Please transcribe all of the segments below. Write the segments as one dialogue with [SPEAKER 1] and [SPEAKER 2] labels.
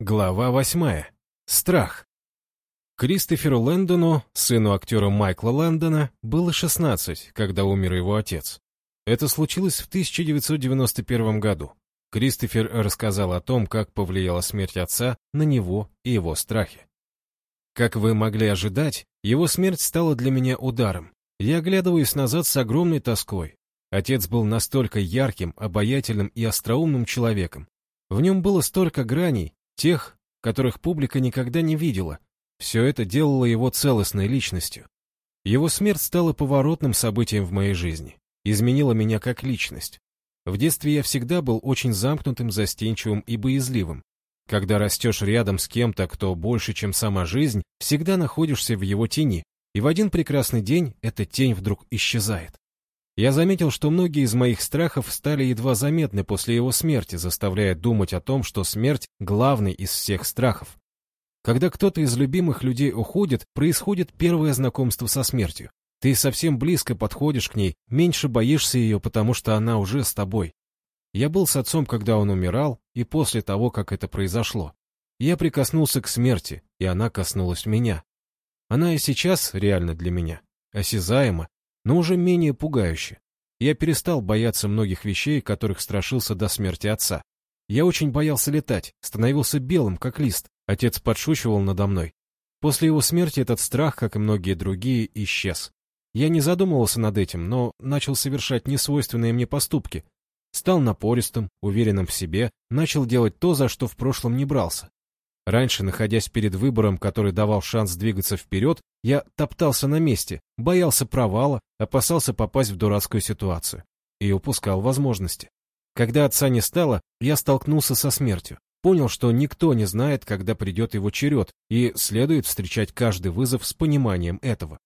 [SPEAKER 1] Глава восьмая. Страх. Кристоферу Лэндону, сыну актера Майкла Лэндона, было 16, когда умер его отец. Это случилось в 1991 году. Кристофер рассказал о том, как повлияла смерть отца на него и его страхи. Как вы могли ожидать, его смерть стала для меня ударом. Я оглядываюсь назад с огромной тоской. Отец был настолько ярким, обаятельным и остроумным человеком. В нем было столько граней, тех, которых публика никогда не видела. Все это делало его целостной личностью. Его смерть стала поворотным событием в моей жизни, изменила меня как личность. В детстве я всегда был очень замкнутым, застенчивым и боязливым. Когда растешь рядом с кем-то, кто больше, чем сама жизнь, всегда находишься в его тени, и в один прекрасный день эта тень вдруг исчезает. Я заметил, что многие из моих страхов стали едва заметны после его смерти, заставляя думать о том, что смерть — главный из всех страхов. Когда кто-то из любимых людей уходит, происходит первое знакомство со смертью. Ты совсем близко подходишь к ней, меньше боишься ее, потому что она уже с тобой. Я был с отцом, когда он умирал, и после того, как это произошло. Я прикоснулся к смерти, и она коснулась меня. Она и сейчас реально для меня, осязаема, но уже менее пугающе. Я перестал бояться многих вещей, которых страшился до смерти отца. Я очень боялся летать, становился белым, как лист. Отец подшучивал надо мной. После его смерти этот страх, как и многие другие, исчез. Я не задумывался над этим, но начал совершать несвойственные мне поступки. Стал напористым, уверенным в себе, начал делать то, за что в прошлом не брался. Раньше, находясь перед выбором, который давал шанс двигаться вперед, я топтался на месте, боялся провала, опасался попасть в дурацкую ситуацию и упускал возможности. Когда отца не стало, я столкнулся со смертью. Понял, что никто не знает, когда придет его черед, и следует встречать каждый вызов с пониманием этого.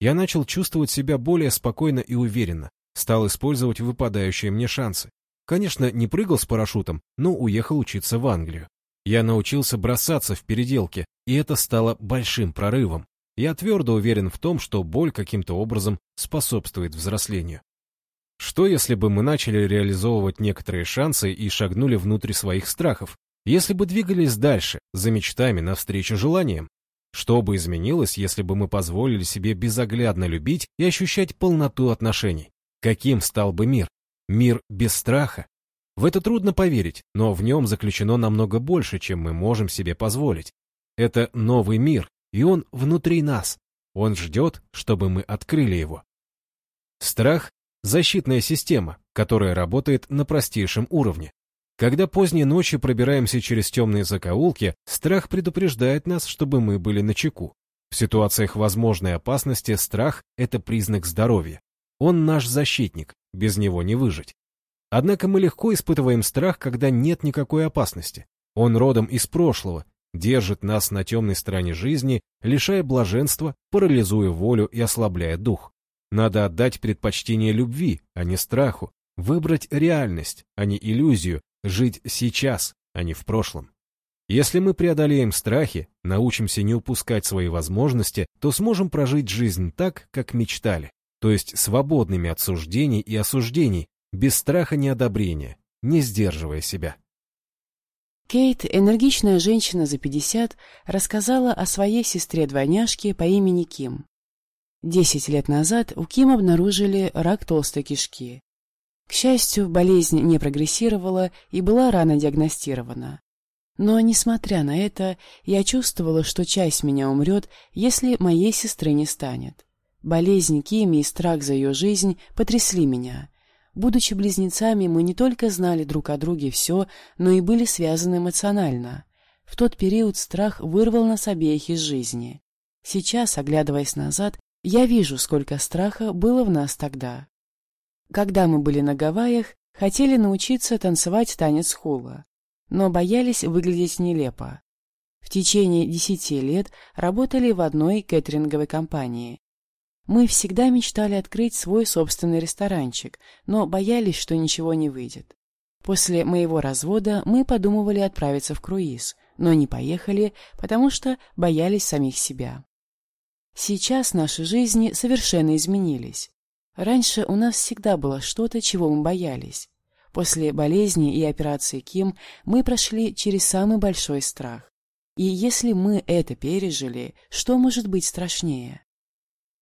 [SPEAKER 1] Я начал чувствовать себя более спокойно и уверенно, стал использовать выпадающие мне шансы. Конечно, не прыгал с парашютом, но уехал учиться в Англию. Я научился бросаться в переделке, и это стало большим прорывом. Я твердо уверен в том, что боль каким-то образом способствует взрослению. Что если бы мы начали реализовывать некоторые шансы и шагнули внутрь своих страхов? Если бы двигались дальше, за мечтами, навстречу желаниям? Что бы изменилось, если бы мы позволили себе безоглядно любить и ощущать полноту отношений? Каким стал бы мир? Мир без страха, в это трудно поверить, но в нем заключено намного больше, чем мы можем себе позволить. Это новый мир, и он внутри нас. Он ждет, чтобы мы открыли его. Страх – защитная система, которая работает на простейшем уровне. Когда поздней ночью пробираемся через темные закоулки, страх предупреждает нас, чтобы мы были начеку. В ситуациях возможной опасности страх – это признак здоровья. Он наш защитник, без него не выжить. Однако мы легко испытываем страх, когда нет никакой опасности. Он родом из прошлого, держит нас на темной стороне жизни, лишая блаженства, парализуя волю и ослабляя дух. Надо отдать предпочтение любви, а не страху, выбрать реальность, а не иллюзию, жить сейчас, а не в прошлом. Если мы преодолеем страхи, научимся не упускать свои возможности, то сможем прожить жизнь так, как мечтали, то есть свободными от суждений и осуждений, без страха неодобрения, не сдерживая себя.
[SPEAKER 2] Кейт, энергичная женщина за 50, рассказала о своей сестре-двойняшке по имени Ким. Десять лет назад у Ким обнаружили рак толстой кишки. К счастью, болезнь не прогрессировала и была рано диагностирована. Но, несмотря на это, я чувствовала, что часть меня умрет, если моей сестры не станет. Болезнь Кими и страх за ее жизнь потрясли меня, Будучи близнецами, мы не только знали друг о друге все, но и были связаны эмоционально. В тот период страх вырвал нас обеих из жизни. Сейчас, оглядываясь назад, я вижу, сколько страха было в нас тогда. Когда мы были на Гавайях, хотели научиться танцевать танец хула, но боялись выглядеть нелепо. В течение десяти лет работали в одной кэтеринговой компании, мы всегда мечтали открыть свой собственный ресторанчик, но боялись, что ничего не выйдет. После моего развода мы подумывали отправиться в круиз, но не поехали, потому что боялись самих себя. Сейчас наши жизни совершенно изменились. Раньше у нас всегда было что-то, чего мы боялись. После болезни и операции Ким мы прошли через самый большой страх. И если мы это пережили, что может быть страшнее?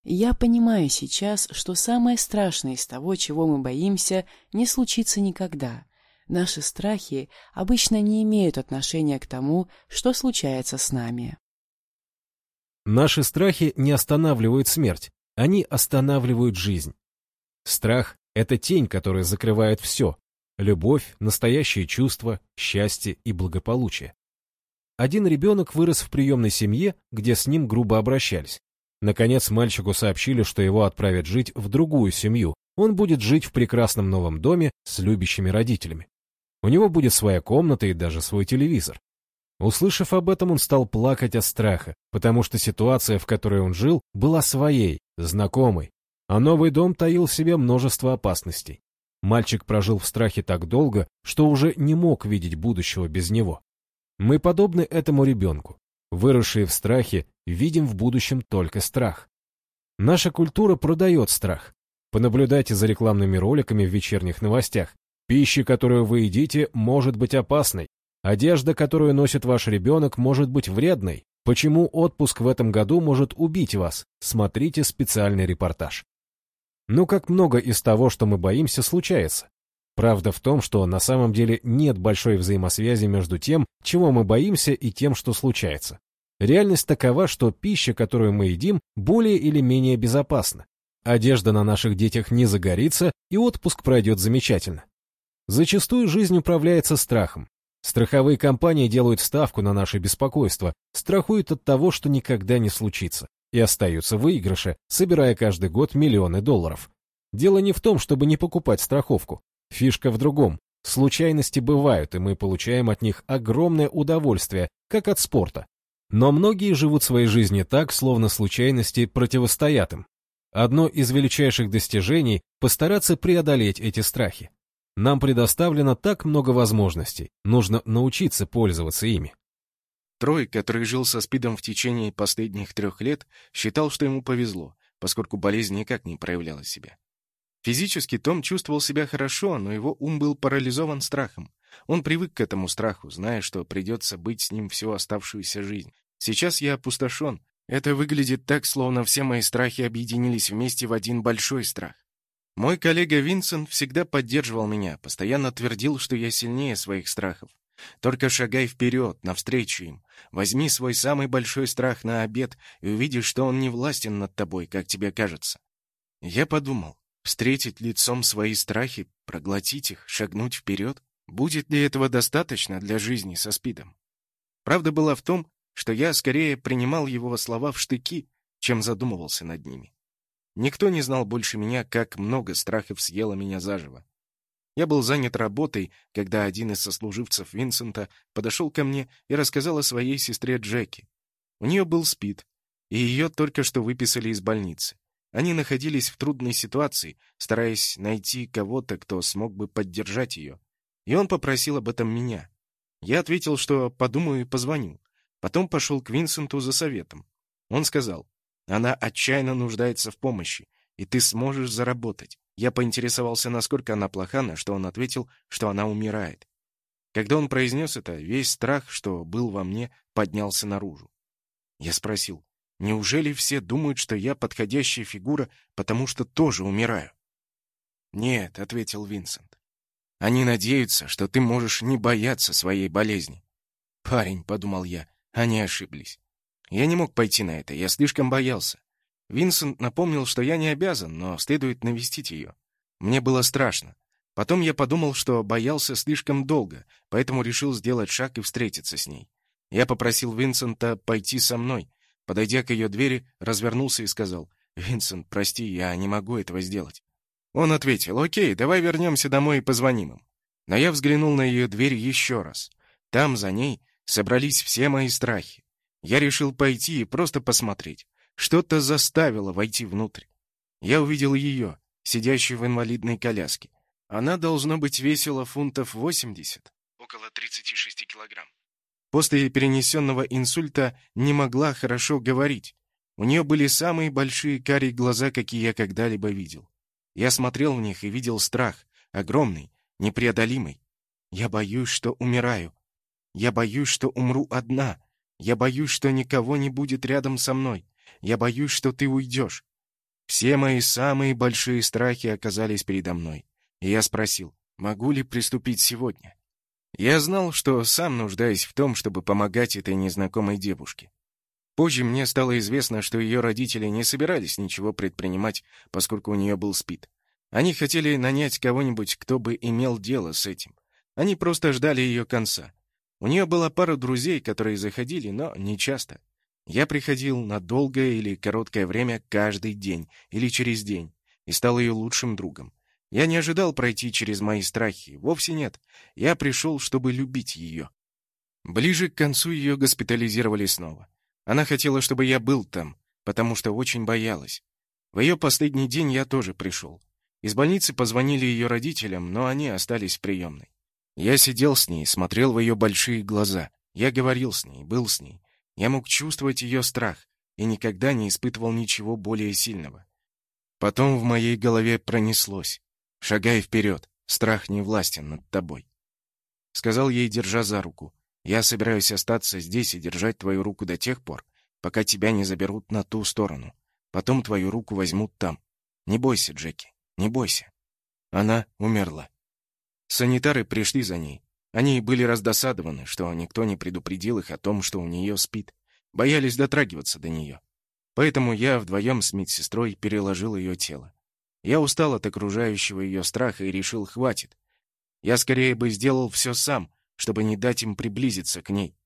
[SPEAKER 2] Я понимаю сейчас, что самое страшное из того, чего мы боимся, не случится никогда. Наши страхи обычно не имеют отношения к тому, что случается с нами.
[SPEAKER 1] Наши страхи не останавливают смерть, они останавливают жизнь. Страх — это тень, которая закрывает все — любовь, настоящие чувства, счастье и благополучие. Один ребенок вырос в приемной семье, где с ним грубо обращались. Наконец мальчику сообщили, что его отправят жить в другую семью. Он будет жить в прекрасном новом доме с любящими родителями. У него будет своя комната и даже свой телевизор. Услышав об этом, он стал плакать от страха, потому что ситуация, в которой он жил, была своей, знакомой, а новый дом таил в себе множество опасностей. Мальчик прожил в страхе так долго, что уже не мог видеть будущего без него. Мы подобны этому ребенку. Выросшие в страхе, видим в будущем только страх. Наша культура продает страх. Понаблюдайте за рекламными роликами в вечерних новостях. Пища, которую вы едите, может быть опасной. Одежда, которую носит ваш ребенок, может быть вредной. Почему отпуск в этом году может убить вас? Смотрите специальный репортаж. Ну как много из того, что мы боимся, случается. Правда в том, что на самом деле нет большой взаимосвязи между тем, чего мы боимся, и тем, что случается. Реальность такова, что пища, которую мы едим, более или менее безопасна. Одежда на наших детях не загорится, и отпуск пройдет замечательно. Зачастую жизнь управляется страхом. Страховые компании делают ставку на наше беспокойство, страхуют от того, что никогда не случится, и остаются выигрыше, собирая каждый год миллионы долларов. Дело не в том, чтобы не покупать страховку. Фишка в другом. Случайности бывают, и мы получаем от них огромное удовольствие, как от спорта. Но многие живут своей жизни так, словно случайности противостоят им. Одно из величайших достижений – постараться преодолеть эти страхи. Нам предоставлено так много возможностей, нужно научиться пользоваться ими.
[SPEAKER 3] Трой, который жил со СПИДом в течение последних трех лет, считал, что ему повезло, поскольку болезнь никак не проявляла себя. Физически Том чувствовал себя хорошо, но его ум был парализован страхом. Он привык к этому страху, зная, что придется быть с ним всю оставшуюся жизнь. Сейчас я опустошен. Это выглядит так, словно все мои страхи объединились вместе в один большой страх. Мой коллега Винсент всегда поддерживал меня, постоянно твердил, что я сильнее своих страхов. Только шагай вперед, навстречу им. Возьми свой самый большой страх на обед и увидишь, что он не властен над тобой, как тебе кажется. Я подумал, Встретить лицом свои страхи, проглотить их, шагнуть вперед? Будет ли этого достаточно для жизни со СПИДом? Правда была в том, что я скорее принимал его слова в штыки, чем задумывался над ними. Никто не знал больше меня, как много страхов съело меня заживо. Я был занят работой, когда один из сослуживцев Винсента подошел ко мне и рассказал о своей сестре Джеки. У нее был СПИД, и ее только что выписали из больницы. Они находились в трудной ситуации, стараясь найти кого-то, кто смог бы поддержать ее. И он попросил об этом меня. Я ответил, что подумаю и позвоню. Потом пошел к Винсенту за советом. Он сказал, она отчаянно нуждается в помощи, и ты сможешь заработать. Я поинтересовался, насколько она плоха, на что он ответил, что она умирает. Когда он произнес это, весь страх, что был во мне, поднялся наружу. Я спросил, Неужели все думают, что я подходящая фигура, потому что тоже умираю? Нет, ответил Винсент. Они надеются, что ты можешь не бояться своей болезни. Парень, подумал я, они ошиблись. Я не мог пойти на это, я слишком боялся. Винсент напомнил, что я не обязан, но следует навестить ее. Мне было страшно. Потом я подумал, что боялся слишком долго, поэтому решил сделать шаг и встретиться с ней. Я попросил Винсента пойти со мной, Подойдя к ее двери, развернулся и сказал, «Винсент, прости, я не могу этого сделать». Он ответил, «Окей, давай вернемся домой и позвоним им». Но я взглянул на ее дверь еще раз. Там, за ней, собрались все мои страхи. Я решил пойти и просто посмотреть. Что-то заставило войти внутрь. Я увидел ее, сидящую в инвалидной коляске. Она, должно быть, весила фунтов 80, около 36 килограмм. После перенесенного инсульта не могла хорошо говорить. У нее были самые большие карие глаза, какие я когда-либо видел. Я смотрел в них и видел страх, огромный, непреодолимый. Я боюсь, что умираю. Я боюсь, что умру одна. Я боюсь, что никого не будет рядом со мной. Я боюсь, что ты уйдешь. Все мои самые большие страхи оказались передо мной. И я спросил, могу ли приступить сегодня? Я знал, что сам нуждаюсь в том, чтобы помогать этой незнакомой девушке. Позже мне стало известно, что ее родители не собирались ничего предпринимать, поскольку у нее был СПИД. Они хотели нанять кого-нибудь, кто бы имел дело с этим. Они просто ждали ее конца. У нее была пара друзей, которые заходили, но не часто. Я приходил на долгое или короткое время каждый день или через день и стал ее лучшим другом. Я не ожидал пройти через мои страхи, вовсе нет. Я пришел, чтобы любить ее. Ближе к концу ее госпитализировали снова. Она хотела, чтобы я был там, потому что очень боялась. В ее последний день я тоже пришел. Из больницы позвонили ее родителям, но они остались в приемной. Я сидел с ней, смотрел в ее большие глаза. Я говорил с ней, был с ней. Я мог чувствовать ее страх и никогда не испытывал ничего более сильного. Потом в моей голове пронеслось. «Шагай вперед, страх не властен над тобой». Сказал ей, держа за руку. «Я собираюсь остаться здесь и держать твою руку до тех пор, пока тебя не заберут на ту сторону. Потом твою руку возьмут там. Не бойся, Джеки, не бойся». Она умерла. Санитары пришли за ней. Они были раздосадованы, что никто не предупредил их о том, что у нее спит. Боялись дотрагиваться до нее. Поэтому я вдвоем с медсестрой переложил ее тело. Я устал от окружающего ее страха и решил, хватит. Я скорее бы сделал все сам, чтобы не дать им приблизиться к ней.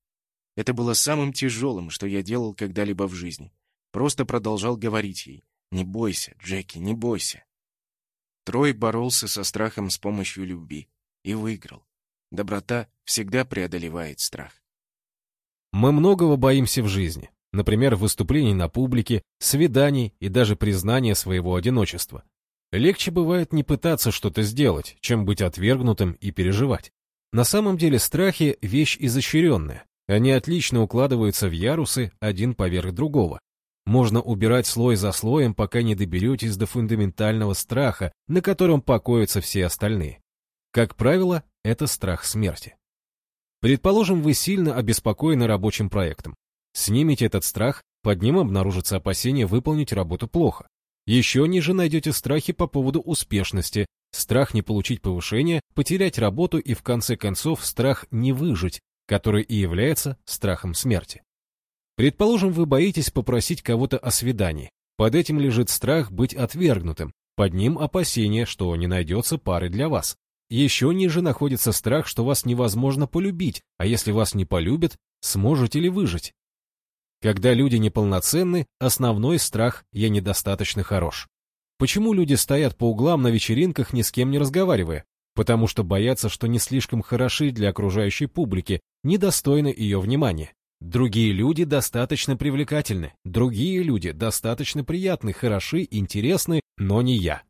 [SPEAKER 3] Это было самым тяжелым, что я делал когда-либо в жизни. Просто продолжал говорить ей. «Не бойся, Джеки, не бойся». Трой боролся со страхом с помощью любви и выиграл. Доброта всегда преодолевает страх.
[SPEAKER 1] Мы многого боимся в жизни. Например, выступлений на публике, свиданий и даже признания своего одиночества. Легче бывает не пытаться что-то сделать, чем быть отвергнутым и переживать. На самом деле страхи – вещь изощренная. Они отлично укладываются в ярусы один поверх другого. Можно убирать слой за слоем, пока не доберетесь до фундаментального страха, на котором покоятся все остальные. Как правило, это страх смерти. Предположим, вы сильно обеспокоены рабочим проектом. Снимите этот страх, под ним обнаружится опасение выполнить работу плохо. Еще ниже найдете страхи по поводу успешности, страх не получить повышение, потерять работу и в конце концов страх не выжить, который и является страхом смерти. Предположим, вы боитесь попросить кого-то о свидании. Под этим лежит страх быть отвергнутым, под ним опасение, что не найдется пары для вас. Еще ниже находится страх, что вас невозможно полюбить, а если вас не полюбят, сможете ли выжить? Когда люди неполноценны, основной страх «я недостаточно хорош». Почему люди стоят по углам на вечеринках, ни с кем не разговаривая? Потому что боятся, что не слишком хороши для окружающей публики, недостойны ее внимания. Другие люди достаточно привлекательны, другие люди достаточно приятны, хороши, интересны, но не я.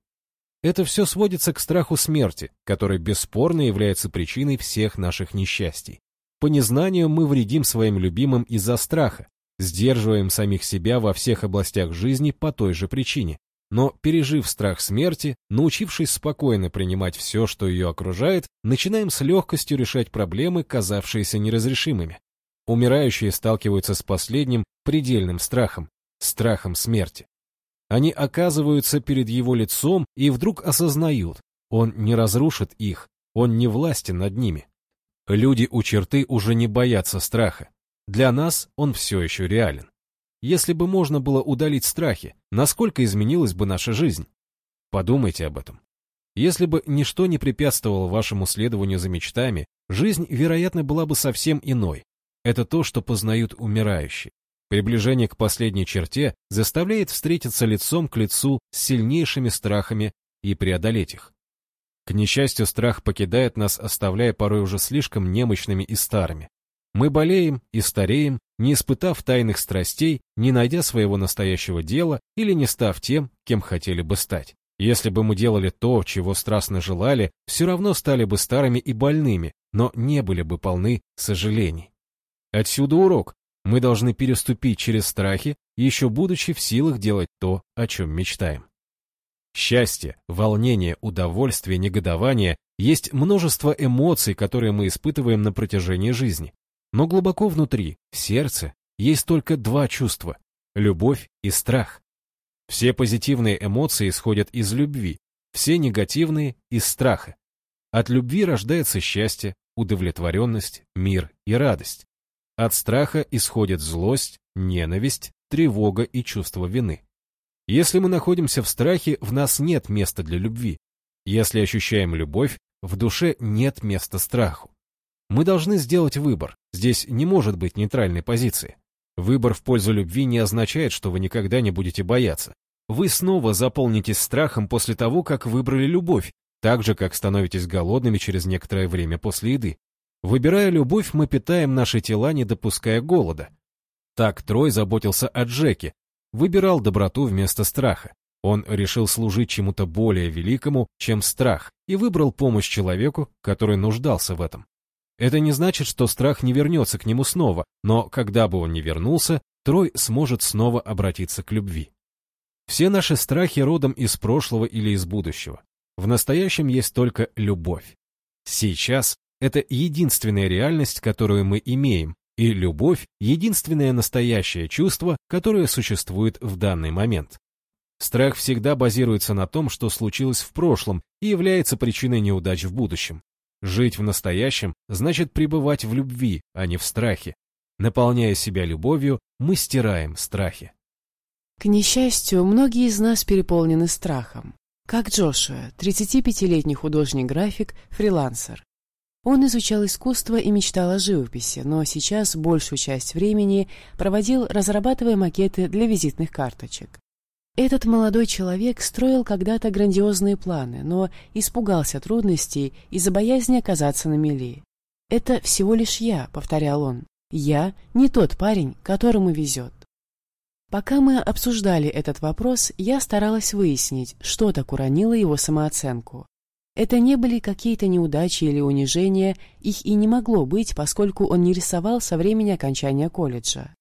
[SPEAKER 1] Это все сводится к страху смерти, который бесспорно является причиной всех наших несчастий. По незнанию мы вредим своим любимым из-за страха, сдерживаем самих себя во всех областях жизни по той же причине. Но, пережив страх смерти, научившись спокойно принимать все, что ее окружает, начинаем с легкостью решать проблемы, казавшиеся неразрешимыми. Умирающие сталкиваются с последним предельным страхом – страхом смерти. Они оказываются перед его лицом и вдруг осознают, он не разрушит их, он не властен над ними. Люди у черты уже не боятся страха. Для нас он все еще реален. Если бы можно было удалить страхи, насколько изменилась бы наша жизнь? Подумайте об этом. Если бы ничто не препятствовало вашему следованию за мечтами, жизнь, вероятно, была бы совсем иной. Это то, что познают умирающие. Приближение к последней черте заставляет встретиться лицом к лицу с сильнейшими страхами и преодолеть их. К несчастью, страх покидает нас, оставляя порой уже слишком немощными и старыми. Мы болеем и стареем, не испытав тайных страстей, не найдя своего настоящего дела или не став тем, кем хотели бы стать. Если бы мы делали то, чего страстно желали, все равно стали бы старыми и больными, но не были бы полны сожалений. Отсюда урок. Мы должны переступить через страхи, еще будучи в силах делать то, о чем мечтаем. Счастье, волнение, удовольствие, негодование Есть множество эмоций, которые мы испытываем на протяжении жизни. Но глубоко внутри, в сердце, есть только два чувства – любовь и страх. Все позитивные эмоции исходят из любви, все негативные – из страха. От любви рождается счастье, удовлетворенность, мир и радость. От страха исходит злость, ненависть, тревога и чувство вины. Если мы находимся в страхе, в нас нет места для любви. Если ощущаем любовь, в душе нет места страху. Мы должны сделать выбор. Здесь не может быть нейтральной позиции. Выбор в пользу любви не означает, что вы никогда не будете бояться. Вы снова заполнитесь страхом после того, как выбрали любовь, так же, как становитесь голодными через некоторое время после еды. Выбирая любовь, мы питаем наши тела, не допуская голода. Так Трой заботился о Джеке, выбирал доброту вместо страха. Он решил служить чему-то более великому, чем страх, и выбрал помощь человеку, который нуждался в этом. Это не значит, что страх не вернется к нему снова, но когда бы он ни вернулся, Трой сможет снова обратиться к любви. Все наши страхи родом из прошлого или из будущего. В настоящем есть только любовь. Сейчас это единственная реальность, которую мы имеем, и любовь — единственное настоящее чувство, которое существует в данный момент. Страх всегда базируется на том, что случилось в прошлом и является причиной неудач в будущем. Жить в настоящем значит пребывать в любви, а не в страхе. Наполняя себя любовью, мы стираем страхи.
[SPEAKER 2] К несчастью, многие из нас переполнены страхом. Как Джошуа, 35-летний художник-график, фрилансер. Он изучал искусство и мечтал о живописи, но сейчас большую часть времени проводил, разрабатывая макеты для визитных карточек. Этот молодой человек строил когда-то грандиозные планы, но испугался трудностей из-за боязни оказаться на мели. «Это всего лишь я», — повторял он. «Я не тот парень, которому везет». Пока мы обсуждали этот вопрос, я старалась выяснить, что так уронило его самооценку. Это не были какие-то неудачи или унижения, их и не могло быть, поскольку он не рисовал со времени окончания колледжа.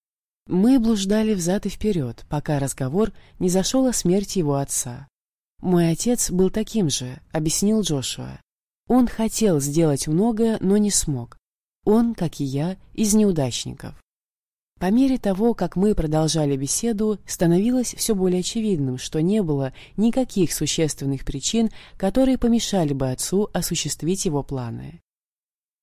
[SPEAKER 2] Мы блуждали взад и вперед, пока разговор не зашел о смерти его отца. «Мой отец был таким же», — объяснил Джошуа. «Он хотел сделать многое, но не смог. Он, как и я, из неудачников. По мере того, как мы продолжали беседу, становилось все более очевидным, что не было никаких существенных причин, которые помешали бы отцу осуществить его планы.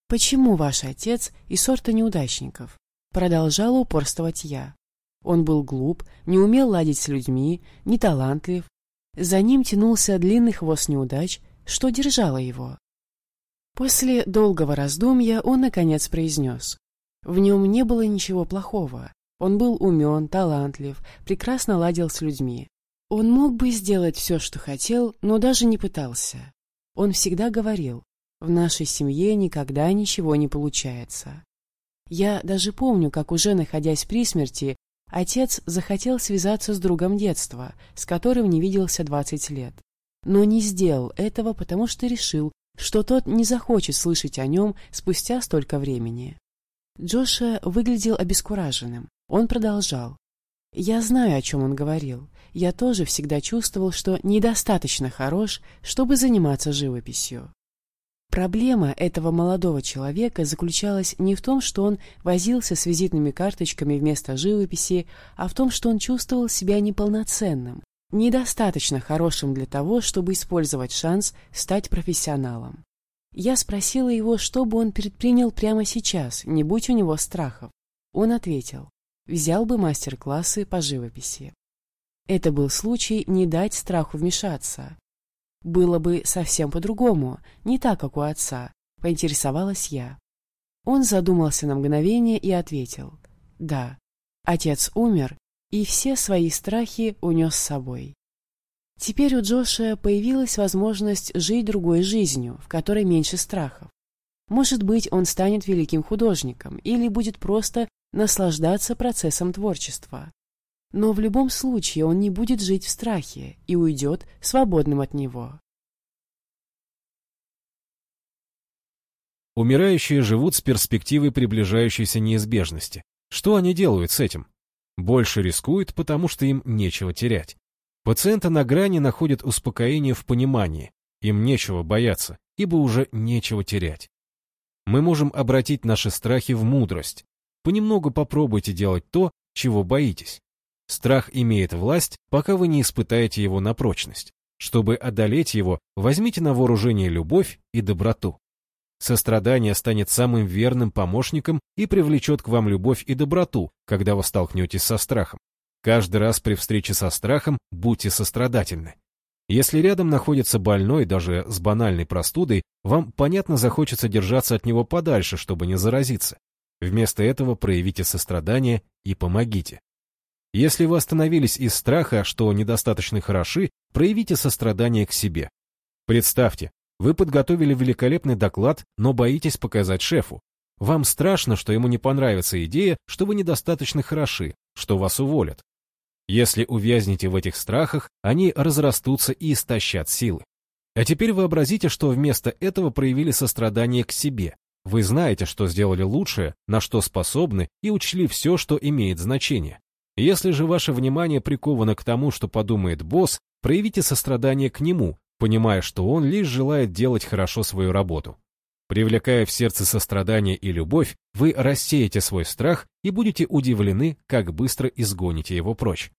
[SPEAKER 2] «Почему ваш отец из сорта неудачников?» Продолжала упорствовать я. Он был глуп, не умел ладить с людьми, не талантлив. За ним тянулся длинный хвост неудач, что держало его. После долгого раздумья он, наконец, произнес. В нем не было ничего плохого. Он был умен, талантлив, прекрасно ладил с людьми. Он мог бы сделать все, что хотел, но даже не пытался. Он всегда говорил, в нашей семье никогда ничего не получается. Я даже помню, как уже находясь при смерти, отец захотел связаться с другом детства, с которым не виделся 20 лет. Но не сделал этого, потому что решил, что тот не захочет слышать о нем спустя столько времени. Джоша выглядел обескураженным. Он продолжал. «Я знаю, о чем он говорил. Я тоже всегда чувствовал, что недостаточно хорош, чтобы заниматься живописью. Проблема этого молодого человека заключалась не в том, что он возился с визитными карточками вместо живописи, а в том, что он чувствовал себя неполноценным, недостаточно хорошим для того, чтобы использовать шанс стать профессионалом. Я спросила его, что бы он предпринял прямо сейчас, не будь у него страхов. Он ответил, взял бы мастер-классы по живописи. Это был случай не дать страху вмешаться. Было бы совсем по-другому, не так, как у отца, поинтересовалась я. Он задумался на мгновение и ответил. Да, отец умер, и все свои страхи унес с собой. Теперь у Джоша появилась возможность жить другой жизнью, в которой меньше страхов. Может быть, он станет великим художником или будет просто наслаждаться процессом творчества. Но в любом случае он не будет жить в страхе и уйдет свободным от него.
[SPEAKER 1] Умирающие живут с перспективой приближающейся неизбежности. Что они делают с этим? Больше рискуют, потому что им нечего терять. Пациенты на грани находят успокоение в понимании. Им нечего бояться. ибо уже нечего терять. Мы можем обратить наши страхи в мудрость. Понемногу попробуйте делать то, чего боитесь. Страх имеет власть, пока вы не испытаете его на прочность. Чтобы одолеть его, возьмите на вооружение любовь и доброту. Сострадание станет самым верным помощником и привлечет к вам любовь и доброту, когда вы столкнетесь со страхом. Каждый раз при встрече со страхом будьте сострадательны. Если рядом находится больной, даже с банальной простудой, вам, понятно, захочется держаться от него подальше, чтобы не заразиться. Вместо этого проявите сострадание и помогите. Если вы остановились из страха, что недостаточно хороши, проявите сострадание к себе. Представьте, вы подготовили великолепный доклад, но боитесь показать шефу. Вам страшно, что ему не понравится идея, что вы недостаточно хороши, что вас уволят. Если увязнете в этих страхах, они разрастутся и истощат силы. А теперь вообразите, что вместо этого проявили сострадание к себе. Вы знаете, что сделали лучшее, на что способны, и учли все, что имеет значение. Если же ваше внимание приковано к тому, что подумает босс, проявите сострадание к нему, понимая, что он лишь желает делать хорошо свою работу. Привлекая в сердце сострадание и любовь, вы рассеете свой страх и будете удивлены, как быстро изгоните его прочь.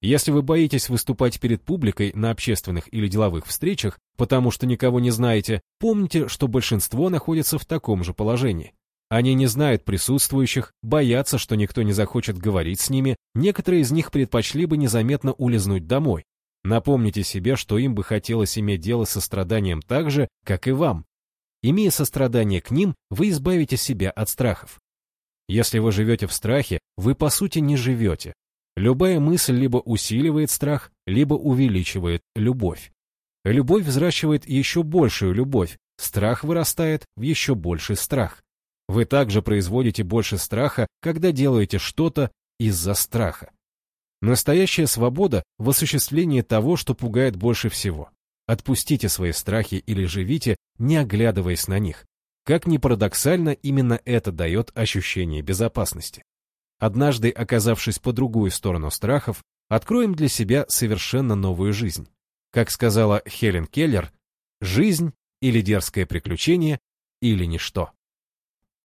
[SPEAKER 1] Если вы боитесь выступать перед публикой на общественных или деловых встречах, потому что никого не знаете, помните, что большинство находится в таком же положении. Они не знают присутствующих, боятся, что никто не захочет говорить с ними, некоторые из них предпочли бы незаметно улизнуть домой, Напомните себе, что им бы хотелось иметь дело со страданием так же, как и вам. Имея сострадание к ним, вы избавите себя от страхов. Если вы живете в страхе, вы по сути не живете. Любая мысль либо усиливает страх, либо увеличивает любовь. Любовь взращивает еще большую любовь, страх вырастает в еще больший страх. Вы также производите больше страха, когда делаете что-то из-за страха. Настоящая свобода в осуществлении того, что пугает больше всего. Отпустите свои страхи или живите, не оглядываясь на них. Как ни парадоксально, именно это дает ощущение безопасности. Однажды, оказавшись по другую сторону страхов, откроем для себя совершенно новую жизнь. Как сказала Хелен Келлер, жизнь или дерзкое приключение, или ничто.